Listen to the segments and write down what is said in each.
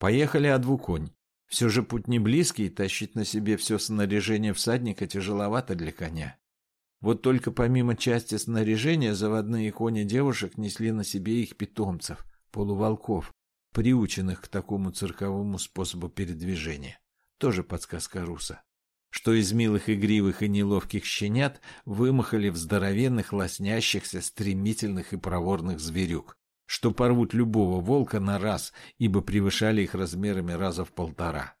Поехали а двуконь. Все же путь не близкий, тащить на себе все снаряжение всадника тяжеловато для коня. Вот только помимо части снаряжения, заводные кони девушек несли на себе их питомцев, полуволков, приученных к такому цирковому способу передвижения. Тоже подсказка Руса. Что из милых игривых и неловких щенят вымахали в здоровенных, лоснящихся, стремительных и проворных зверюк, что порвут любого волка на раз, ибо превышали их размерами раза в полтора.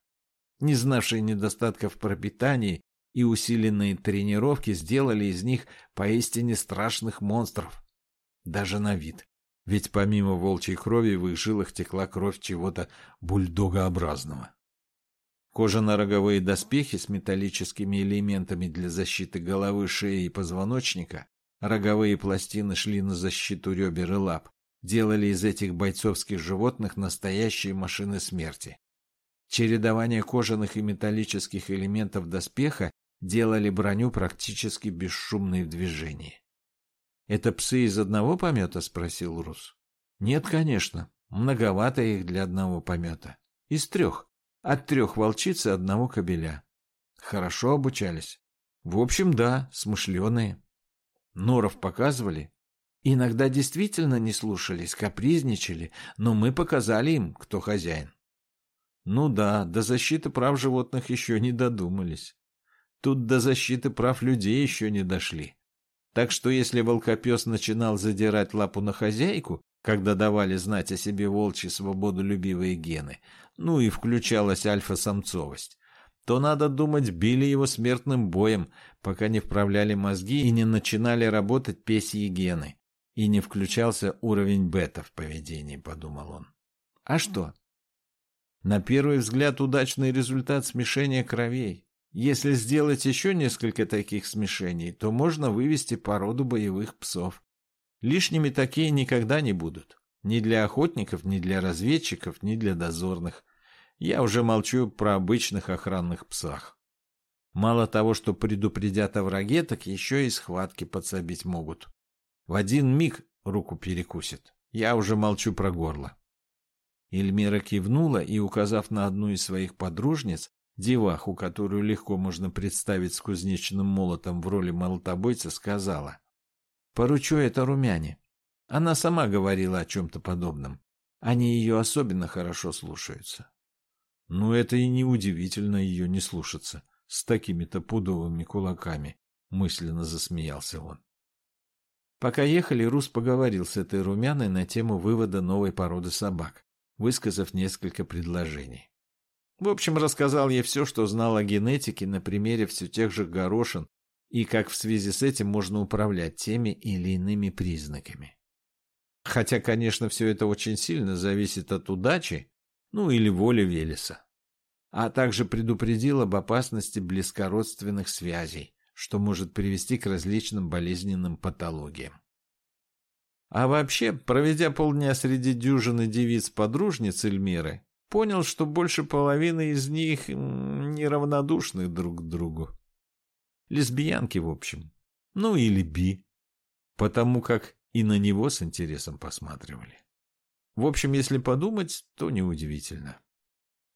Не знавшие недостатков пропитания и усиленные тренировки сделали из них поистине страшных монстров. Даже на вид. Ведь помимо волчьей крови в их жилах текла кровь чего-то бульдогообразного. Кожано-роговые доспехи с металлическими элементами для защиты головы, шеи и позвоночника, роговые пластины шли на защиту ребер и лап, делали из этих бойцовских животных настоящие машины смерти. Чередование кожаных и металлических элементов доспеха делали броню практически бесшумной в движении. «Это псы из одного помета?» — спросил Рус. «Нет, конечно. Многовато их для одного помета. Из трех. От трех волчиц и одного кобеля. Хорошо обучались. В общем, да, смышленые. Норов показывали. Иногда действительно не слушались, капризничали, но мы показали им, кто хозяин. Ну да, до защиты прав животных еще не додумались. Тут до защиты прав людей еще не дошли. Так что если волкопес начинал задирать лапу на хозяйку, когда давали знать о себе волчьи свободолюбивые гены, ну и включалась альфа-самцовость, то, надо думать, били его смертным боем, пока не вправляли мозги и не начинали работать песьи гены, и не включался уровень бета в поведении, подумал он. А что? На первый взгляд удачный результат смешения кровей. Если сделать еще несколько таких смешений, то можно вывести породу боевых псов. Лишними такие никогда не будут. Ни для охотников, ни для разведчиков, ни для дозорных. Я уже молчу про обычных охранных псах. Мало того, что предупредят о враге, так еще и схватки подсобить могут. В один миг руку перекусит. Я уже молчу про горло. Эльмира кивнула и, указав на одну из своих подружниц, деваху, которую легко можно представить с кузнечным молотом в роли молотобойца, сказала. «Поручу это румяне. Она сама говорила о чем-то подобном. Они ее особенно хорошо слушаются». «Ну, это и неудивительно ее не слушаться с такими-то пудовыми кулаками», — мысленно засмеялся он. Пока ехали, Рус поговорил с этой румяной на тему вывода новой породы собак, высказав несколько предложений. В общем, рассказал ей все, что знал о генетике на примере все тех же горошин и как в связи с этим можно управлять теми или иными признаками. Хотя, конечно, все это очень сильно зависит от удачи, ну или воли Велеса. А также предупредил об опасности близкородственных связей, что может привести к различным болезненным патологиям. А вообще, проведя полдня среди дюжины девиц-подружниц Эльмиры, понял, что больше половины из них неравнодушны друг к другу. Лесбиянки, в общем. Ну или би. Потому как и на него с интересом посматривали. В общем, если подумать, то неудивительно.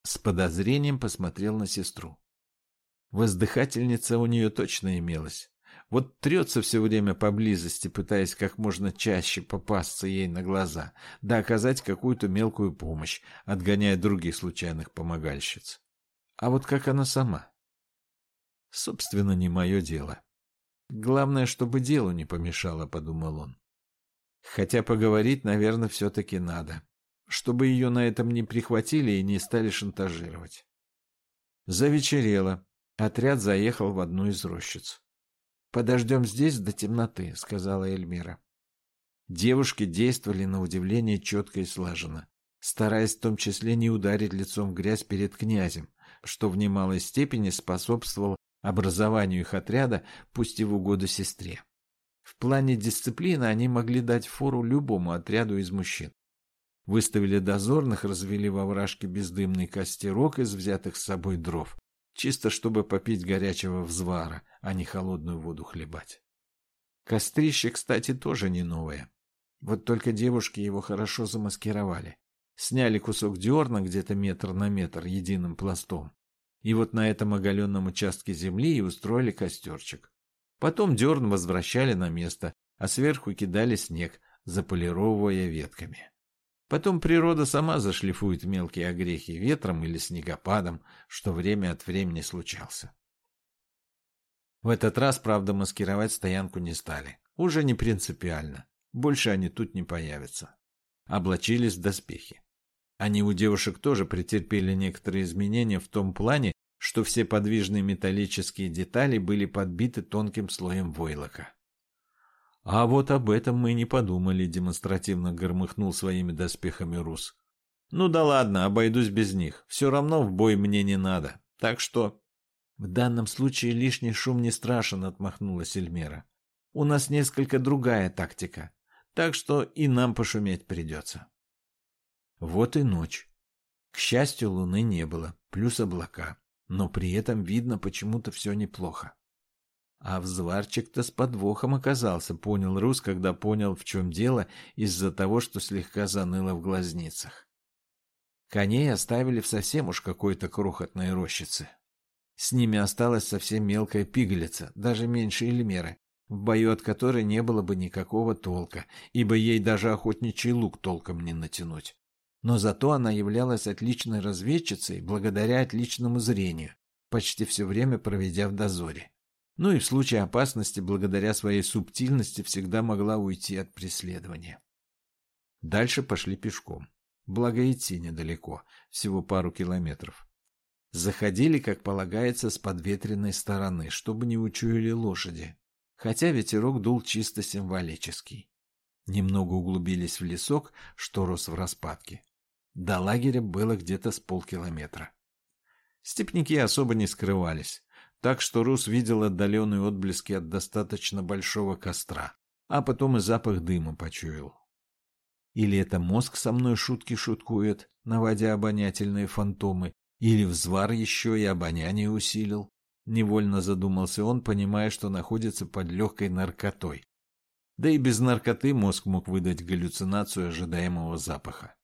С подозрением посмотрел на сестру. Воздыхательница у нее точно имелась. Вот трется все время поблизости, пытаясь как можно чаще попасться ей на глаза, да оказать какую-то мелкую помощь, отгоняя других случайных помогальщиц. А вот как она сама? Собственно, не мое дело. Главное, чтобы делу не помешало, подумал он. Хотя поговорить, наверное, все-таки надо, чтобы ее на этом не прихватили и не стали шантажировать. Завечерело. Отряд заехал в одну из рощиц. «Подождем здесь до темноты», — сказала Эльмира. Девушки действовали на удивление четко и слаженно, стараясь в том числе не ударить лицом в грязь перед князем, что в немалой степени способствовало образованию их отряда, пусть и в угоду сестре. В плане дисциплины они могли дать фору любому отряду из мужчин. Выставили дозорных, развели во вражке бездымный костерок из взятых с собой дров, чисто чтобы попить горячего взвара, а не холодную воду хлебать. Кострище, кстати, тоже не новое. Вот только девушки его хорошо замаскировали. Сняли кусок дерна где-то метр на метр единым пластом. И вот на этом оголенном участке земли и устроили костерчик. Потом дерн возвращали на место, а сверху кидали снег, заполировывая ветками. Потом природа сама зашлифует мелкие огрехи ветром или снегопадом, что время от времени случался. В этот раз, правда, маскировать стоянку не стали. Уже не принципиально. Больше они тут не появятся. Облачились в доспехи. Они у девушек тоже претерпели некоторые изменения в том плане, что все подвижные металлические детали были подбиты тонким слоем войлока. «А вот об этом мы не подумали», — демонстративно громыхнул своими доспехами Рус. «Ну да ладно, обойдусь без них. Все равно в бой мне не надо. Так что...» «В данном случае лишний шум не страшен», — отмахнулась Эльмера. «У нас несколько другая тактика, так что и нам пошуметь придется». Вот и ночь. К счастью, луны не было, плюс облака, но при этом видно почему-то все неплохо. А взварчик-то с подвохом оказался, понял Рус, когда понял, в чем дело, из-за того, что слегка заныло в глазницах. Коней оставили в совсем уж какой-то крохотной рощице. С ними осталась совсем мелкая пигалица, даже меньше Эльмеры, в бою от которой не было бы никакого толка, ибо ей даже охотничий лук толком не натянуть но зато она являлась отличной разведчицей благодаря отличному зрению, почти все время проведя в дозоре. Ну и в случае опасности, благодаря своей субтильности, всегда могла уйти от преследования. Дальше пошли пешком. Благо идти недалеко, всего пару километров. Заходили, как полагается, с подветренной стороны, чтобы не учуяли лошади, хотя ветерок дул чисто символический. Немного углубились в лесок, что рос в распадке. До лагеря было где-то с полкилометра. Степники особо не скрывались, так что Рус видел отдаленные отблески от достаточно большого костра, а потом и запах дыма почуял. Или это мозг со мной шутки шуткует, наводя обонятельные фантомы, или взвар еще и обоняние усилил. Невольно задумался он, понимая, что находится под легкой наркотой. Да и без наркоты мозг мог выдать галлюцинацию ожидаемого запаха.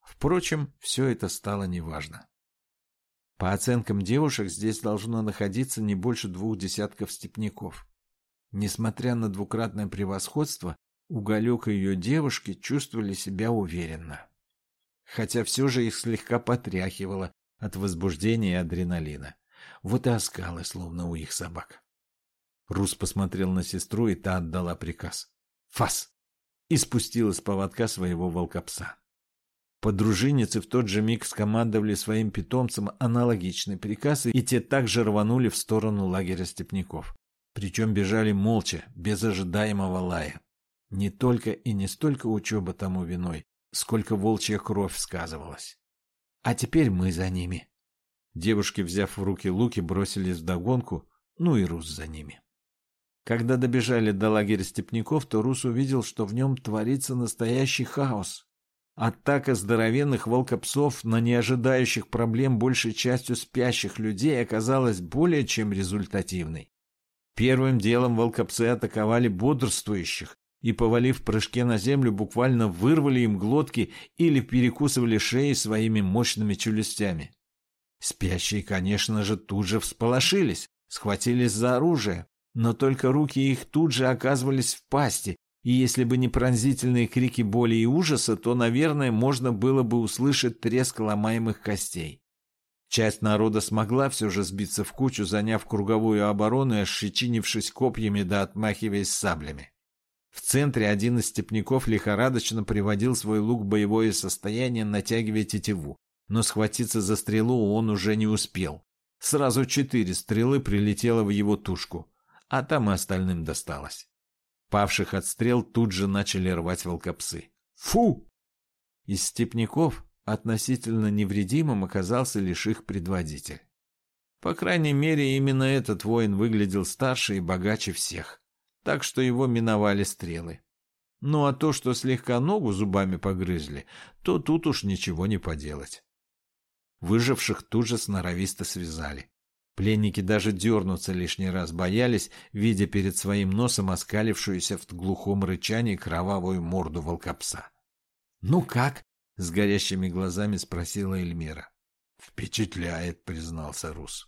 Впрочем, все это стало неважно. По оценкам девушек, здесь должно находиться не больше двух десятков степняков. Несмотря на двукратное превосходство, Уголек и ее девушки чувствовали себя уверенно. Хотя все же их слегка потряхивало от возбуждения и адреналина. Вот и оскалы, словно у их собак. Рус посмотрел на сестру, и та отдала приказ. «Фас!» и спустила с поводка своего волкопса. Подружиницы в тот же миг скомандовали своим питомцам аналогичный приказ, и те также рванули в сторону лагеря степняков. Причем бежали молча, без ожидаемого лая. Не только и не столько учеба тому виной, сколько волчья кровь сказывалась. А теперь мы за ними. Девушки, взяв в руки луки, бросились в догонку, ну и Рус за ними. Когда добежали до лагеря степняков, то Рус увидел, что в нем творится настоящий хаос. Атака здоровенных волкопсов на неожидающих проблем большей частью спящих людей оказалась более чем результативной. Первым делом волкопсы атаковали бодрствующих и, повалив прыжке на землю, буквально вырвали им глотки или перекусывали шеи своими мощными челюстями. Спящие, конечно же, тут же всполошились, схватились за оружие, но только руки их тут же оказывались в пасти, и если бы не пронзительные крики боли и ужаса, то, наверное, можно было бы услышать треск ломаемых костей. Часть народа смогла все же сбиться в кучу, заняв круговую оборону и ощетинившись копьями да отмахиваясь саблями. В центре один из степняков лихорадочно приводил свой лук в боевое состояние, натягивая тетиву, но схватиться за стрелу он уже не успел. Сразу четыре стрелы прилетело в его тушку, а там и остальным досталось. Павших от стрел тут же начали рвать волкопсы. Фу! Из степняков относительно невредимым оказался лишь их предводитель. По крайней мере, именно этот воин выглядел старше и богаче всех, так что его миновали стрелы. Ну а то, что слегка ногу зубами погрызли, то тут уж ничего не поделать. Выживших тут же сноровисто связали. Пленники даже дернуться лишний раз боялись, видя перед своим носом оскалившуюся в глухом рычании кровавую морду волкопса. «Ну как?» С горящими глазами спросила Эльмира. Впечатляет, признался Рус.